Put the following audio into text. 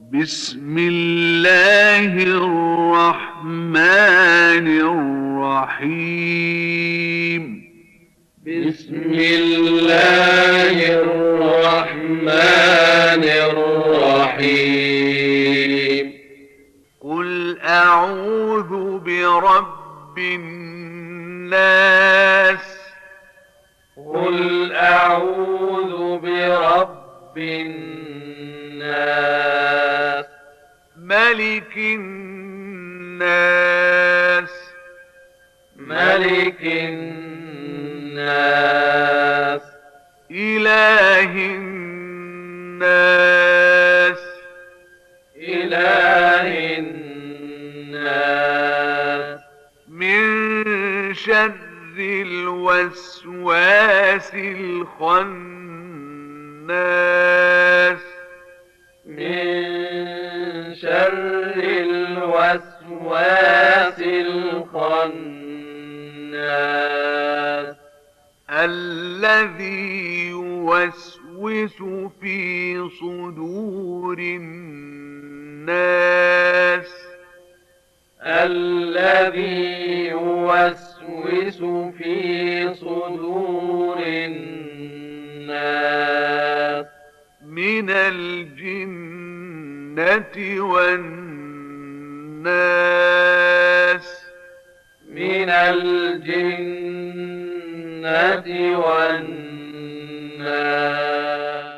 بسم الله الرحمن الرحيم. بسم الله الرحمن الرحيم. قل أعوذ برب الناس. قل أعوذ برب الناس. ملك الناس. ملك الناس. إله الناس. إله الناس. من شر الوسواس الخناس. شر الوسواس الخناس. الذي يوسوس في صدور الناس. الذي يوسوس في صدور الناس. من والناس من الجنة والناس.